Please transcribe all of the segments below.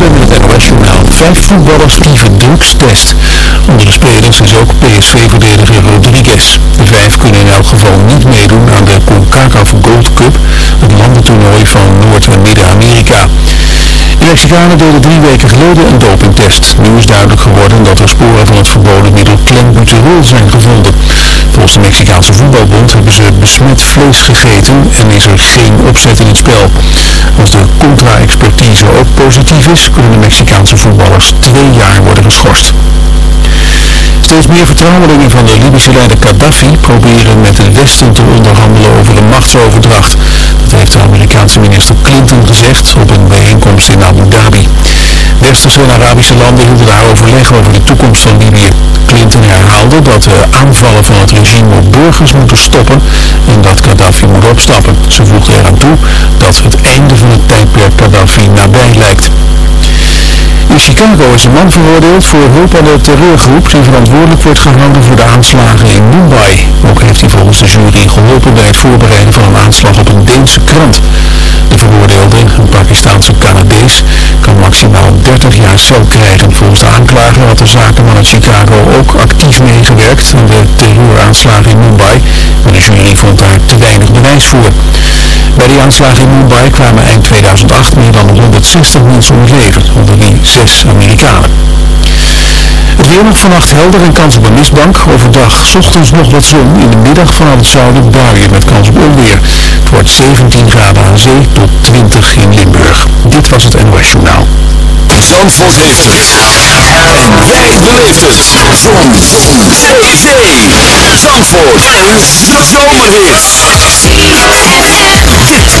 Met het NOS-journaal. Vijf voetballers kieven drugstest. Onder de spelers is ook PSV-verdediger Rodriguez. De vijf kunnen in elk geval niet meedoen aan de CONCACAF Gold Cup, het landentoernooi van Noord- en Midden-Amerika. De Mexicanen deden drie weken geleden een dopingtest. Nu is duidelijk geworden dat er sporen van het verboden middel clenbuterol zijn gevonden. Volgens de Mexicaanse voetbalbond hebben ze besmet vlees gegeten en is er geen opzet in het spel. Als de contra-expertise ook positief is, kunnen de Mexicaanse voetballers twee jaar worden geschorst. Steeds meer vertrouwelingen van de Libische leider Gaddafi proberen met het Westen te onderhandelen over een machtsoverdracht. Dat heeft de Amerikaanse minister Clinton gezegd op een bijeenkomst in Abu Dhabi. Westerse en Arabische landen hielden daar overleg over de toekomst van Libië. Clinton herhaalde dat de aanvallen van het regime op burgers moeten stoppen en dat Gaddafi moet opstappen. Ze voegde eraan toe dat het einde van het tijdperk Gaddafi nabij lijkt. In Chicago is een man veroordeeld voor hulp aan de terreurgroep die verantwoordelijk wordt gehouden voor de aanslagen in Mumbai. Ook heeft hij volgens de jury geholpen bij het voorbereiden van een aanslag op een Deense krant. De veroordeelde, een Pakistaanse Canadees, kan maximaal 30 jaar cel krijgen. Volgens de aanklager had de zakenman uit Chicago ook actief meegewerkt aan de terreuraanslagen in Mumbai, maar de jury vond daar te weinig bewijs voor. Bij die aanslagen in Mumbai kwamen eind 2008 meer dan 160 mensen om het leven, onder wie Amerikanen. Het weer nog vannacht helder en kans op een mistbank. Overdag ochtends nog wat zon. In de middag vanuit het zuiden buien met kans op onweer. Het wordt 17 graden aan zee tot 20 in Limburg. Dit was het NOS Journaal. Zandvoort heeft het. En jij beleeft het. Zon. Zon. Zee. Zee. Zandvoort. Een zomerhit.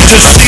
Peace.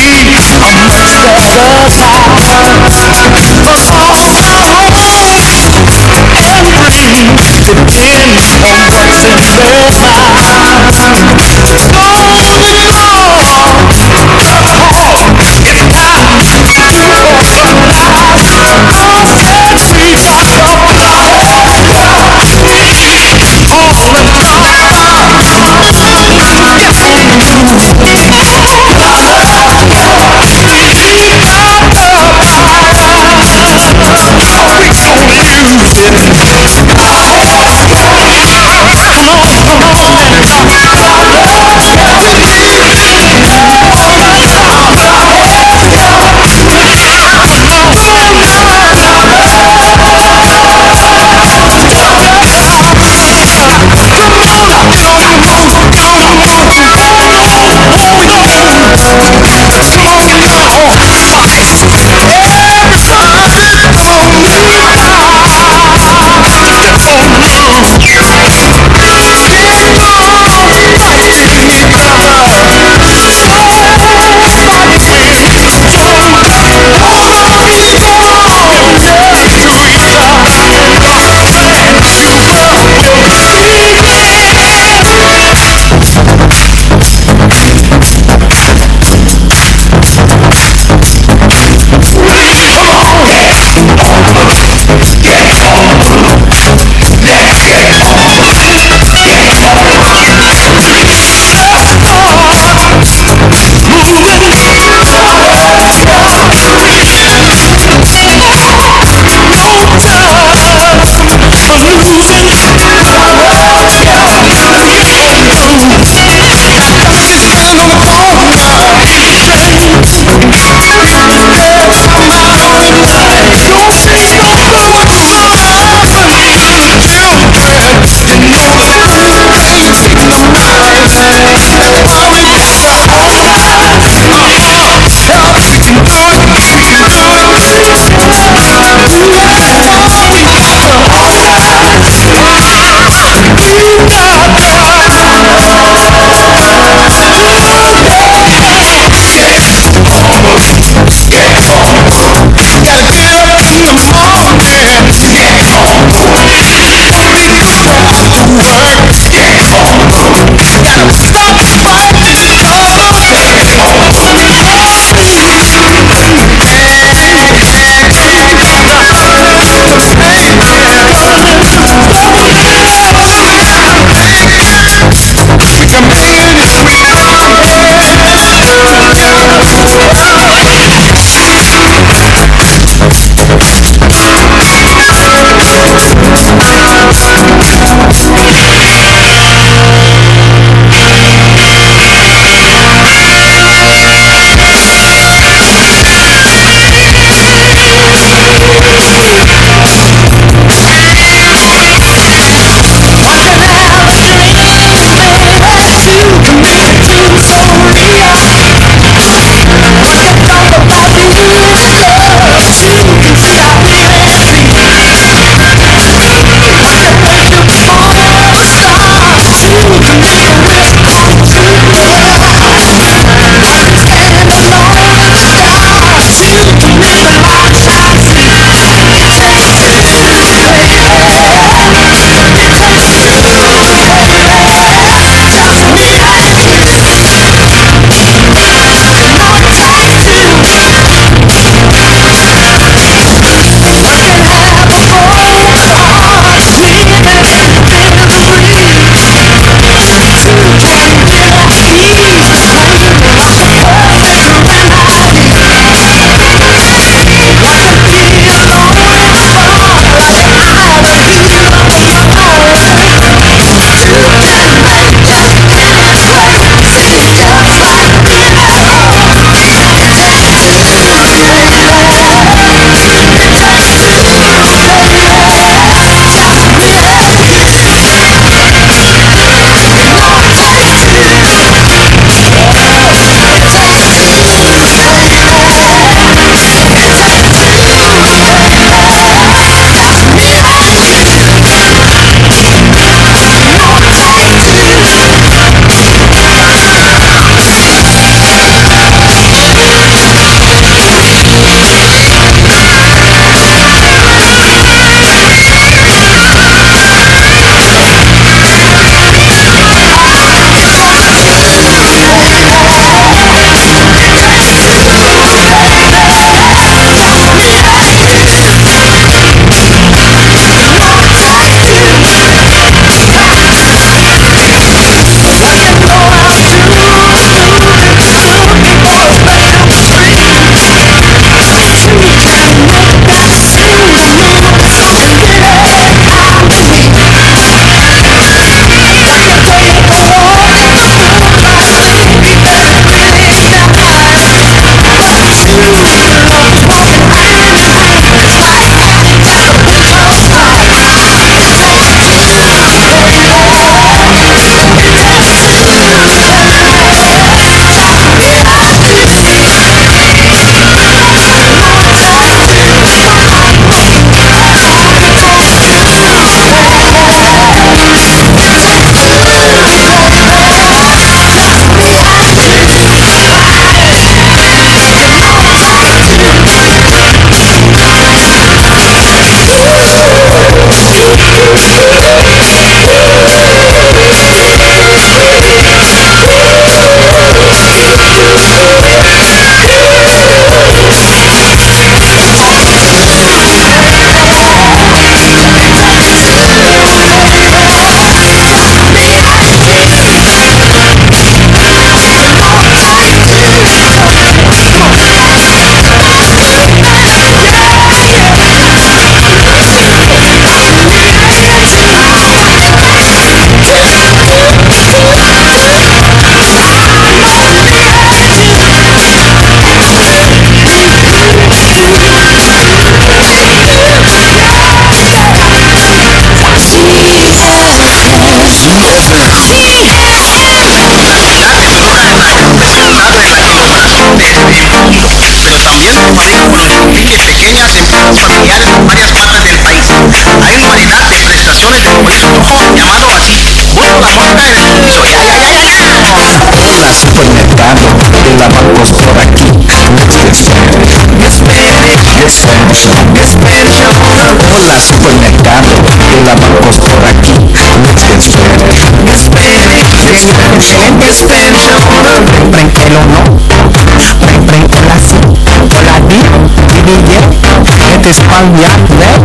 Hola supermercado, el abacos por aquí, te espera. Pren, pren, el o no, pren, Het is Spanjaard, nee.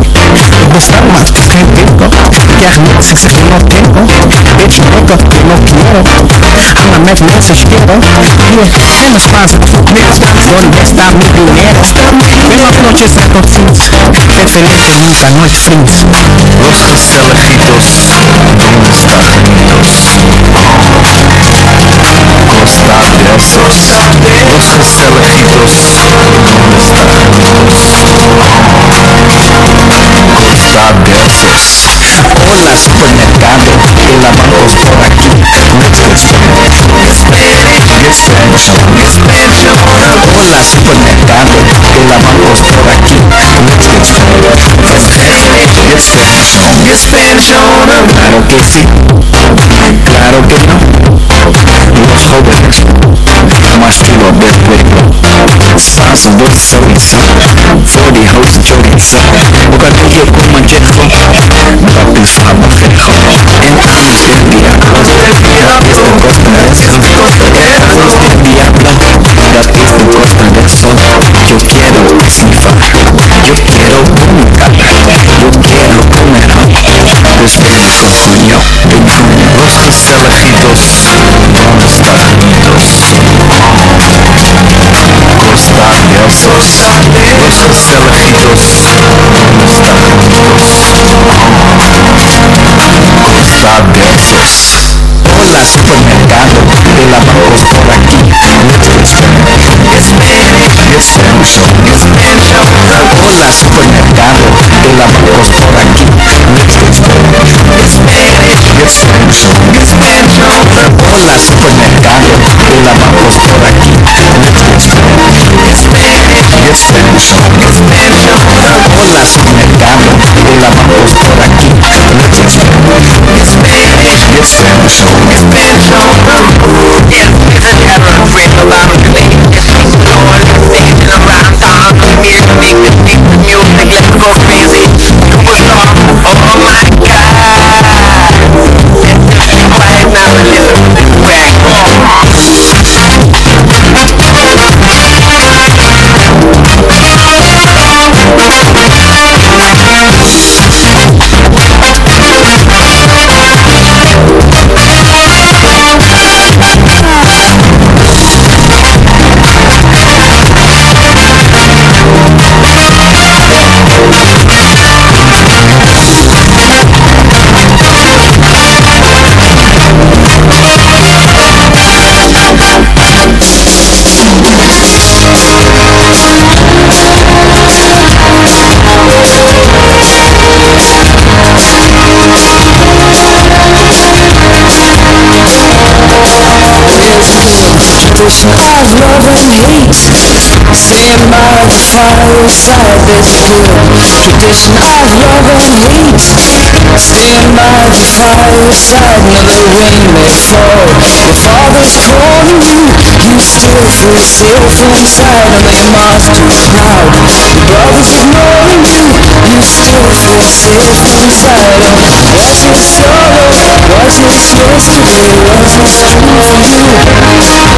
Ik bestel maar geen tiempo. Ya meses que no tengo. Bitch, nigga, no quiero. Anda met meses quiero. Hier, en de Spaanse niks. Donde está mi dinero? Buenas noches a todos. Excelente, nunca no es fins. Los Gestelejitos, ¿dónde está? Costa de. Los Gestelejitos, Hola supermercado, la vamos por aquí. Hola supermercado, la vamos por aquí. Claro que sí, claro que no. Los jóvenes más que lo después. Dulce chorizo, voor die hoofd chorizo. Bocadillo con manchejo, dat is fabajejo. En arroz del diablo, dat is de costa de sol. El arroz del diablo, dat is de costa de sol. Hola supermercado, de la vamos por aquí. Hola supermercado, de la vamos por aquí. Hola supermercado, de la vamos por aquí. Hola supermercado, de la vamos Espera sou um of love and hate Stand by the fireside that's good tradition of love and hate Stand by the fireside now the rain may fall Your father's calling you, you still feel safe inside And they must be proud Your brother's ignoring you, you still feel safe inside And was it solo, was it supposed to be you?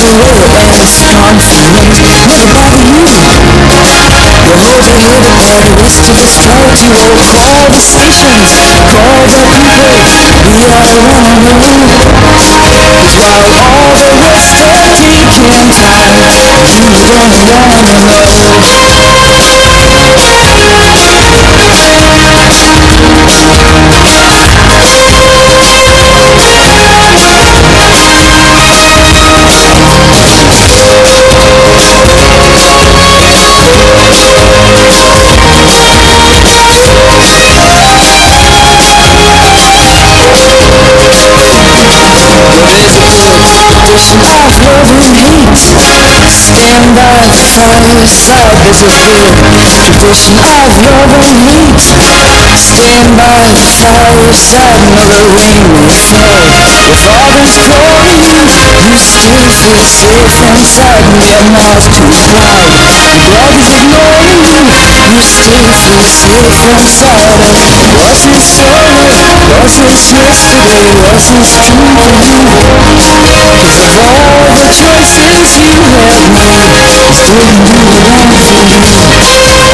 the world and it's constantly Never by you. The whole hidden world is to destroy to all. Call the stations, call the people. We are the one on the moon. Cause while all the rest are taking time, you don't wanna know. the sun's out, there's a feeling, Tradition vision of love and me. By the fireside, mother, rain will fall. Your father's torn, You still feel safe and me, a mouth too proud, blood is ignoring you. You still feel safe and sound Russian Was it yesterday, Russian tomorrow Of all the choices you have made Did you want to me.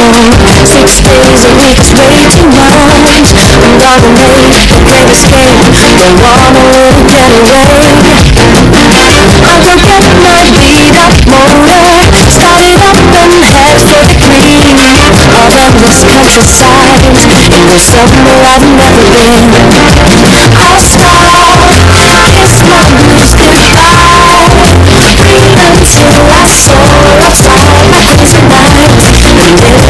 going Six days a week is way too long I'm gonna make a great escape. Don't wanna let it get away. I will get my beat up motor Start it up and head for the green Around this countryside In the summer I've never been I'll stop, kiss my blues goodbye breathe until I soar up high like it's a night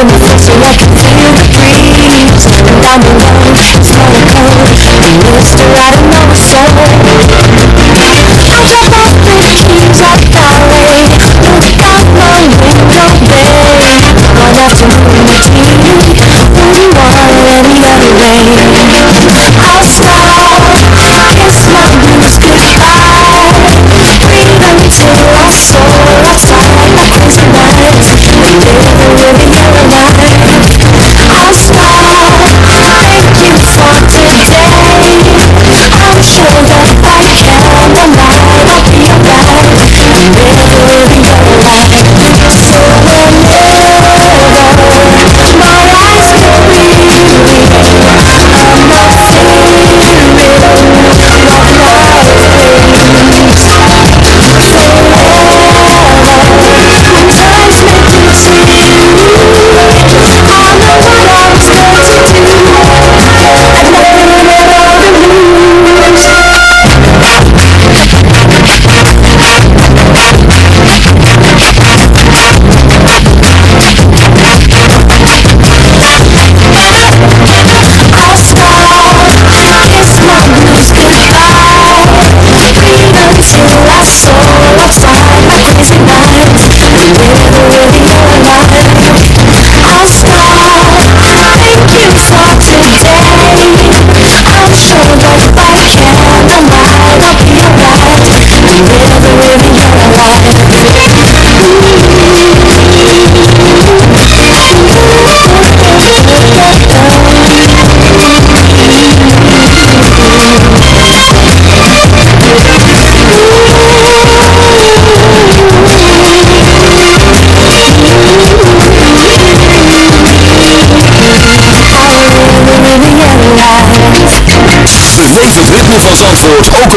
in the city I the breeze breathe Turning down the one, so cold The rooster riding on the sun Count up all the keys I carry Look out my window, babe One afternoon key Wouldn't want it any other way smile kiss my blues goodbye Breathe until I soar outside My crazy nights,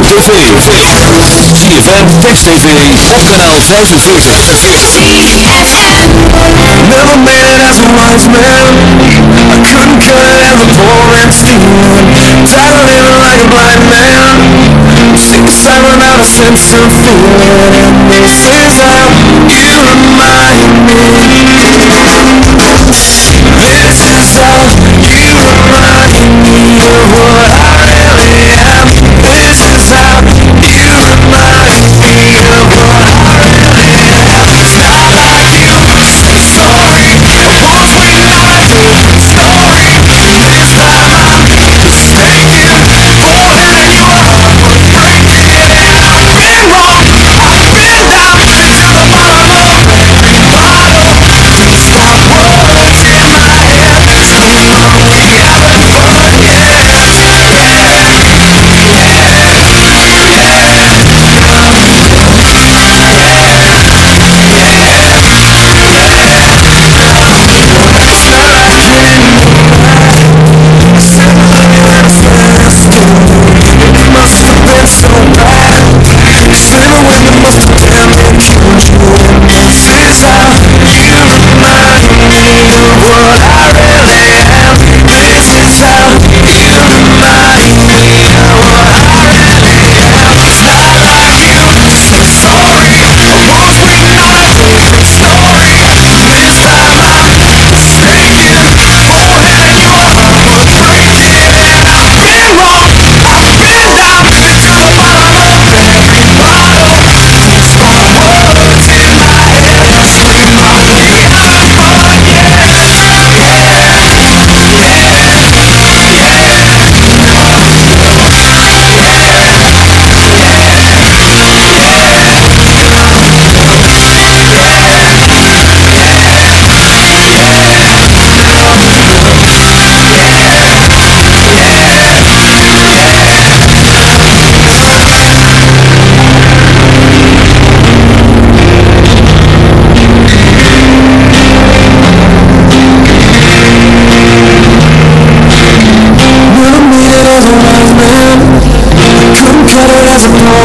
tv. ZFM, Text TV, op kanaal 45. Never met as a wise man I couldn't cut as a poor stealing Tired of living like a blind man Sick sense feeling you remind me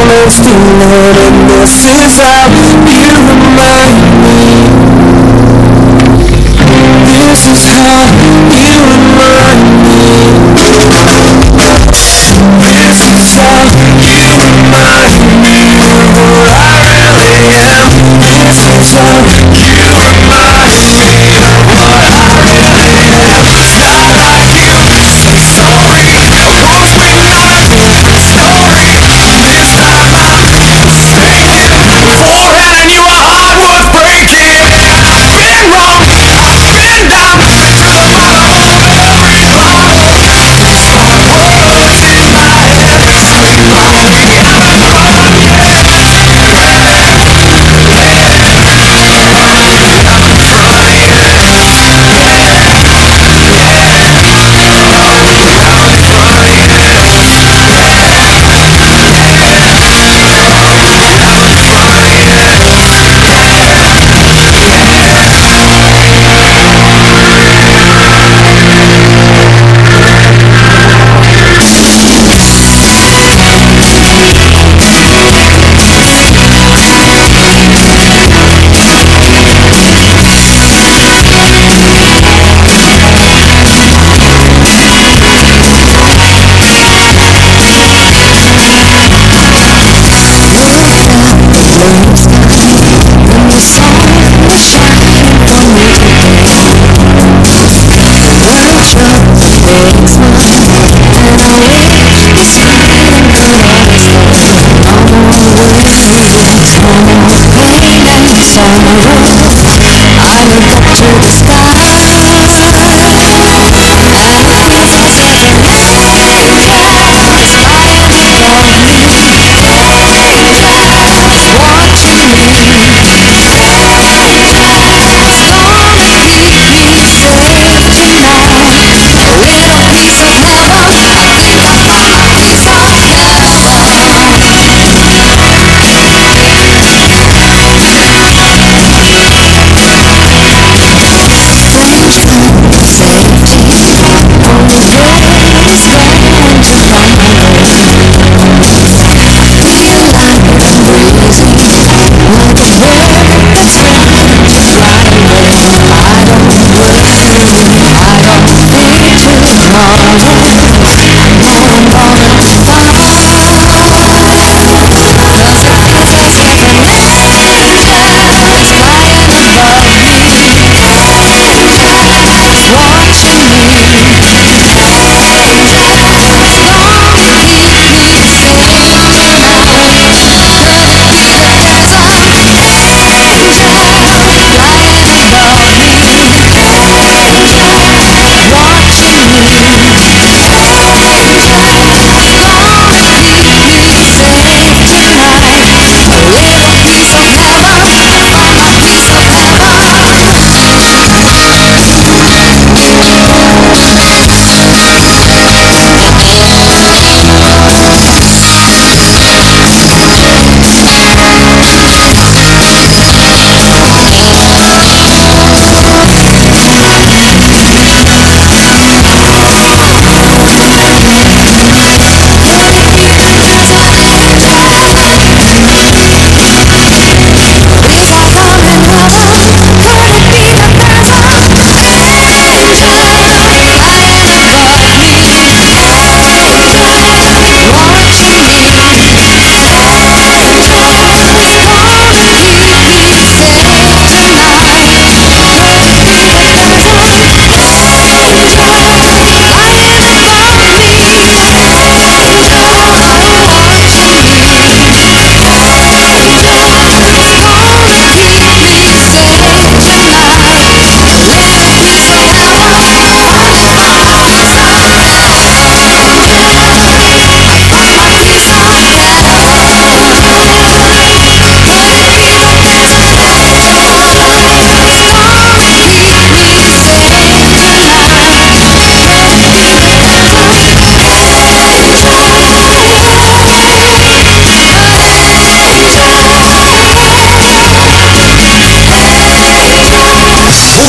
almost human And this is how you remind me This is how you remind me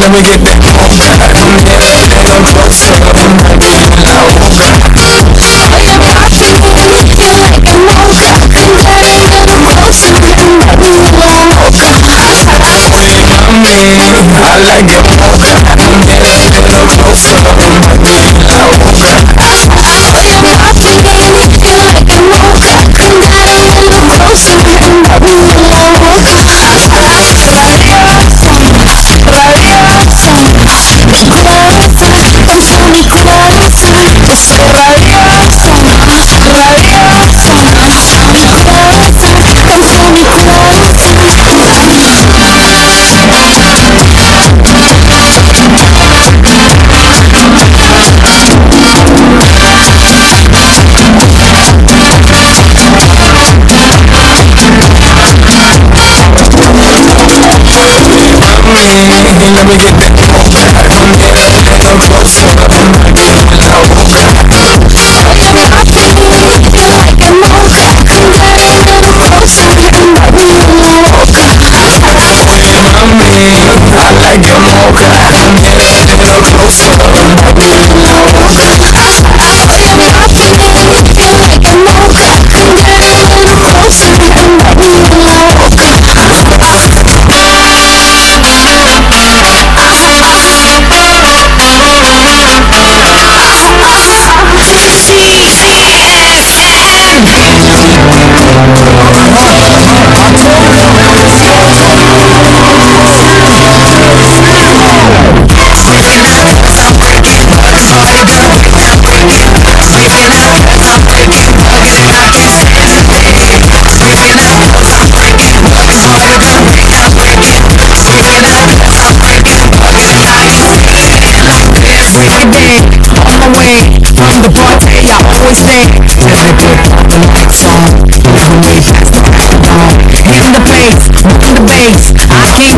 Let me get that. never get that. I came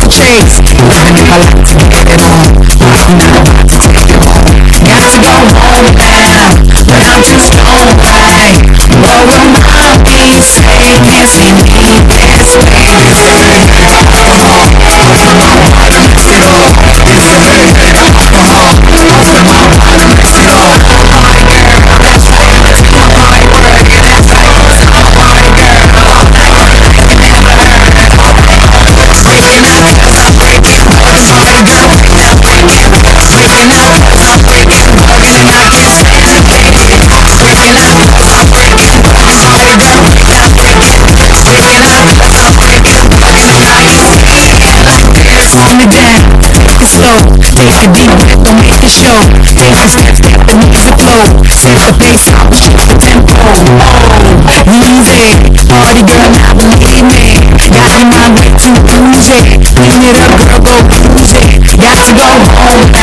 the traits Living up to get it on But I'm to take it on Got to go home now But I'm too stoned, why? Blowing my brains, saying this verdient De meeste show, deze vijf, de meeste flow Veel beter, op tempo Oh, music, party girl, now believe me Got in my way to music turn it up girl, go lose it Gotta go home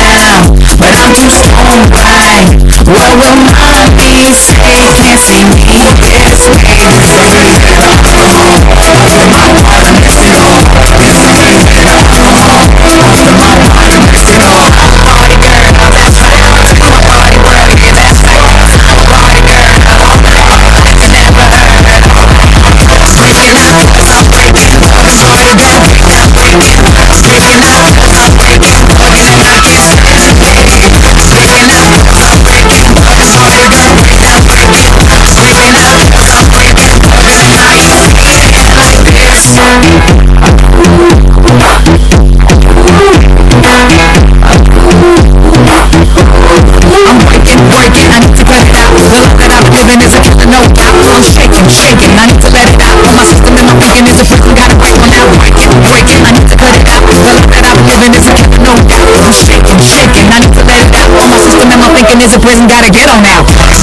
and there's a plane got to get on now.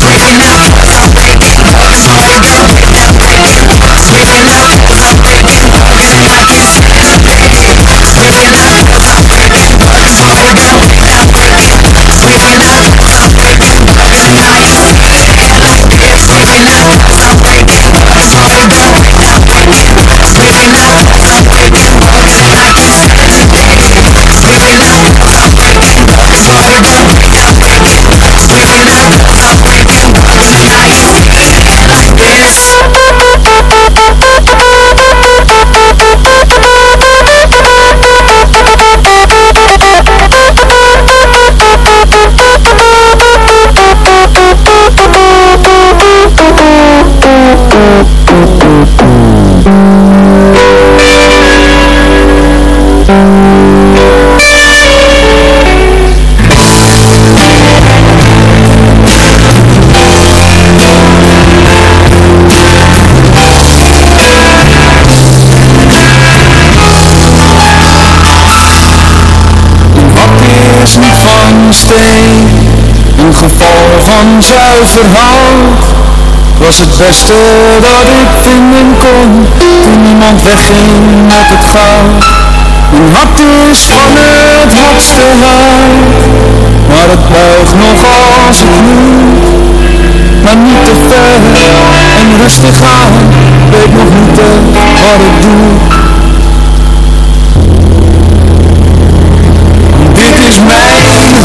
Hout Was het beste dat ik vinden kon. Toen iemand wegging met het goud. Mijn hart is van het hardste hout Maar het buigt nog als ik moet. Maar niet te ver en rustig aan Weet nog niet wat ik doe. Dit is mijn hart,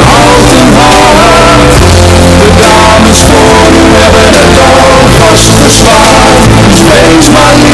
houten hart. change my life.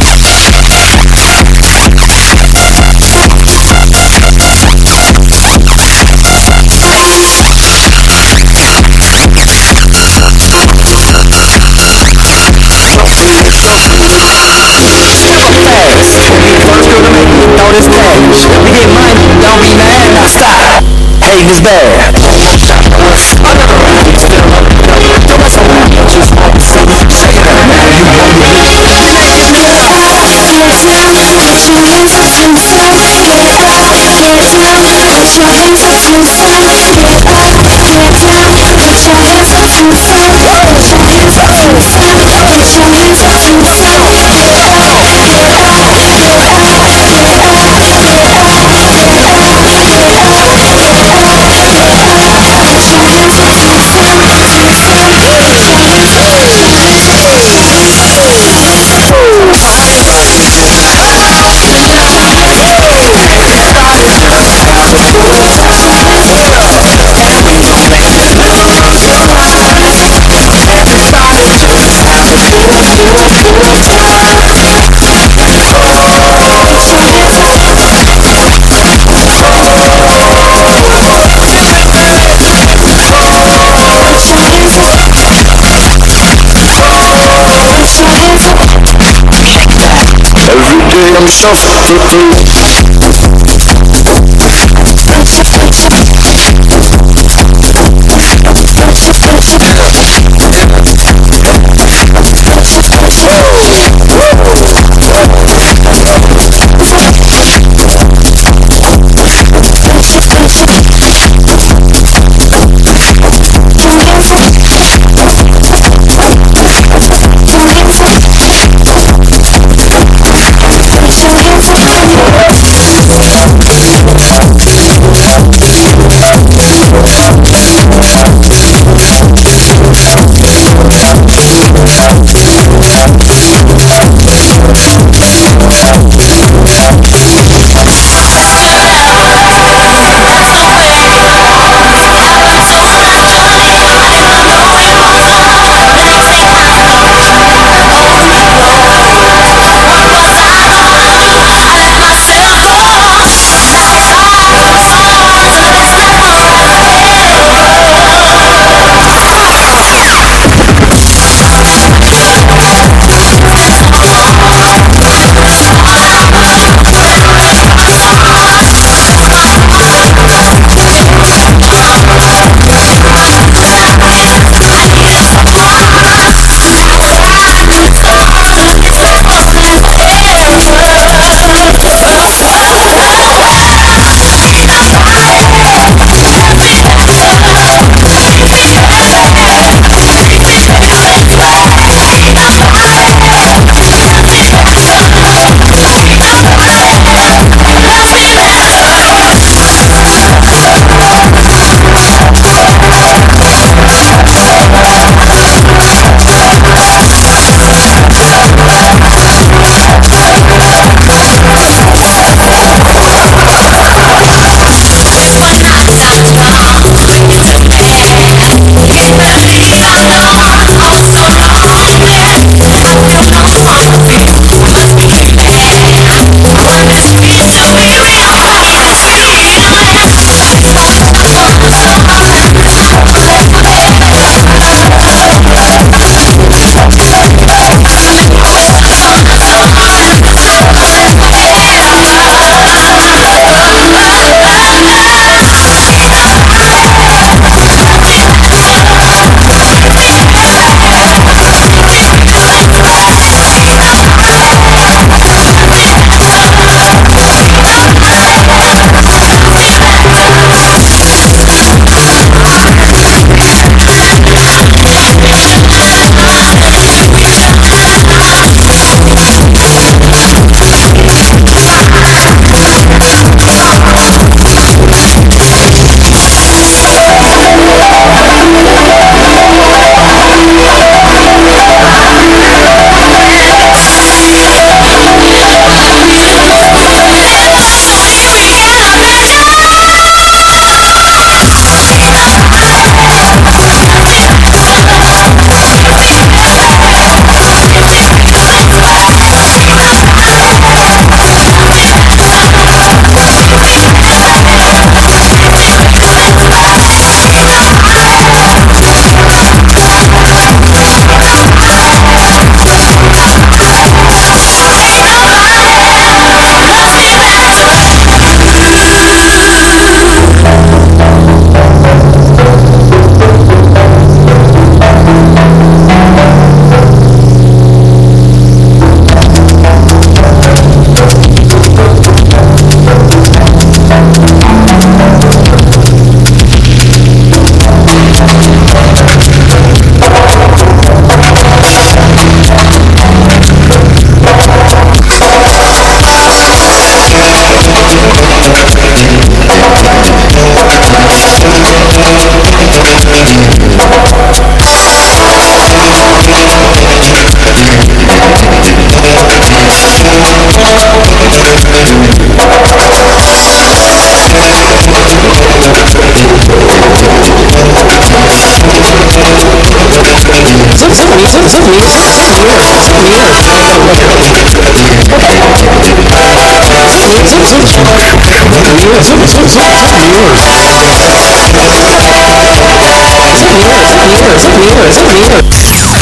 boys, we get money, don't be mad. Now stop. Hating is bad. Every day I'm suffering.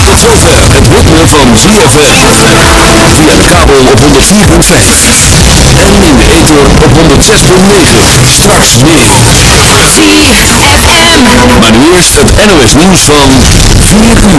Tot zover het ritme van ZFM. Via de kabel op 104.5. En in de ether op 106.9. Straks meer. ZFM. Maar nu eerst het NOS nieuws van 4 uur.